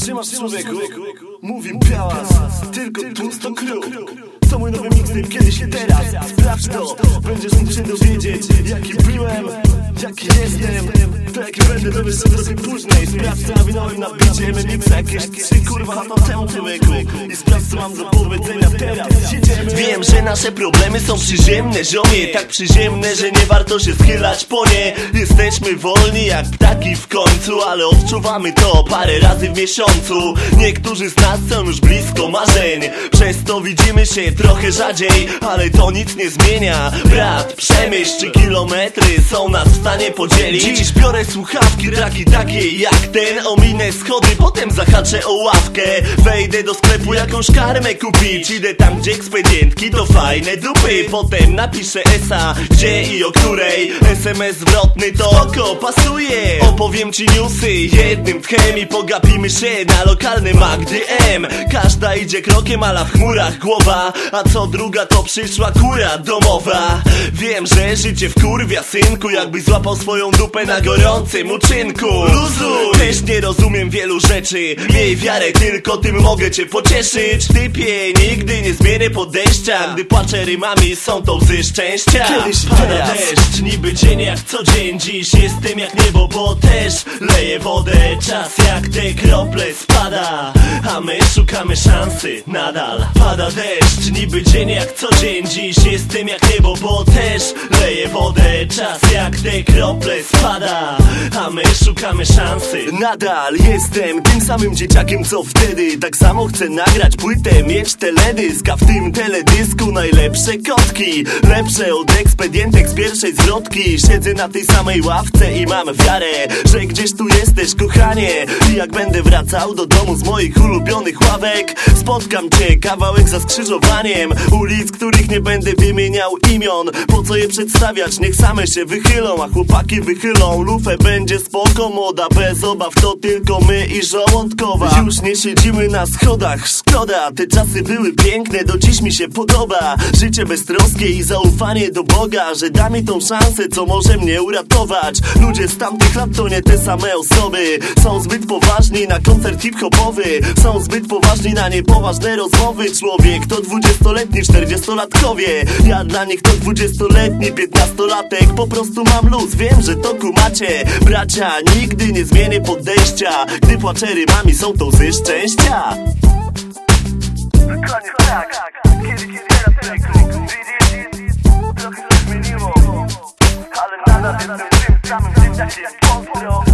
Trzymasz człowieku, mówi białas Tylko tłusto kruk To mój nowy mixtape, kiedyś i teraz. Sprawdź to, będziesz mógł się dowiedzieć Jaki byłem, jaki jestem. To jaki będę, dowiesz się trochę później. Sprawdź co nawinąłem na bicie MMX jakieś trzy kurwa lata temu człowieku. I sprawdź co mam do powiedzenia teraz. Wiem, że nasze problemy są przyziemne, ziomie Tak przyziemne, że nie warto się schylać po nie. Jesteśmy wolni jak ptaki w końcu Ale odczuwamy to parę razy w miesiącu. Niektórzy z nas są już blisko marzeń Przez to widzimy się trochę rzadziej Ale to nic nie zmienia. Brat, przemyśl czy kilometry są nas w stanie podzielić. Dziś biorę słuchawki, traki takie jak ten Ominę schody, potem zahaczę o ławkę. Wejdę do sklepu jakąś karmę kupić. Idę tam gdzie ekspedientki to fajne dupy. Potem napiszę esa, gdzie i o której. SMS zwrotny to oko pasuje. Opowiem ci newsy jednym tchem I pogapimy się na lokalny Magdy M. Każda idzie krokiem, ala w chmurach głowa A co druga to przyszła kura domowa. Wiem, że życie w kurwia synku Jakbyś złapał swoją dupę na gorącym uczynku. Luzu! Też nie rozumiem wielu rzeczy. Miej wiarę, tylko tym mogę cię pocieszyć. Typie, nigdy nie zmienię podejścia. Gdy płaczę rymami, są to łzy szczęścia. Kiedyś Pada deszcz, niby dzień jak co dzień. Dziś jestem jak niebo, bo też leję wodę. Czas jak te krople spada A my szukamy szansy nadal. Pada deszcz, niby dzień jak co dzień. Dziś jestem jak niebo, bo też leję wodę. Czas jak te krople spada A my szukamy szansy. Nadal jestem tym samym dzieciakiem co wtedy. Tak samo chcę nagrać płytę, mieć teledysk A w tym teledysku najlepsze kotki. Lepsze od ekspedientek z pierwszej zwrotki. Siedzę na tej samej ławce i mam wiarę Że gdzieś tu jesteś kochanie. I jak będę wracał do domu z moich ulubionych ławek Spotkam cię kawałek za skrzyżowaniem Ulic, których nie będę wymieniał imion. Po co je przedstawiać, niech same się wychylą A chłopaki wychylą lufę, będzie spoko Moda bez obaw, to tylko my i żołądkowa. Już nie siedzimy na schodach, szkoda Te czasy były piękne, do dziś mi się podoba. Życie beztroskie i zaufanie do Boga Że da mi tą szansę, co może mnie uratować. Ludzie z tamtych lat to nie te same osoby. Są zbyt poważni na koncert hip-hopowy Są zbyt poważni na niepoważne rozmowy. Człowiek to dwudziestoletni, czterdziestolatkowie. Ja dla nich to dwudziestoletni, piętnastolatek. Po prostu mam luz, wiem, że to kumacie Bracia, nigdy nie zmienię podejścia. Gdy płaczę rymami, są to łzy szczęścia. Tak, samym dzieciakiem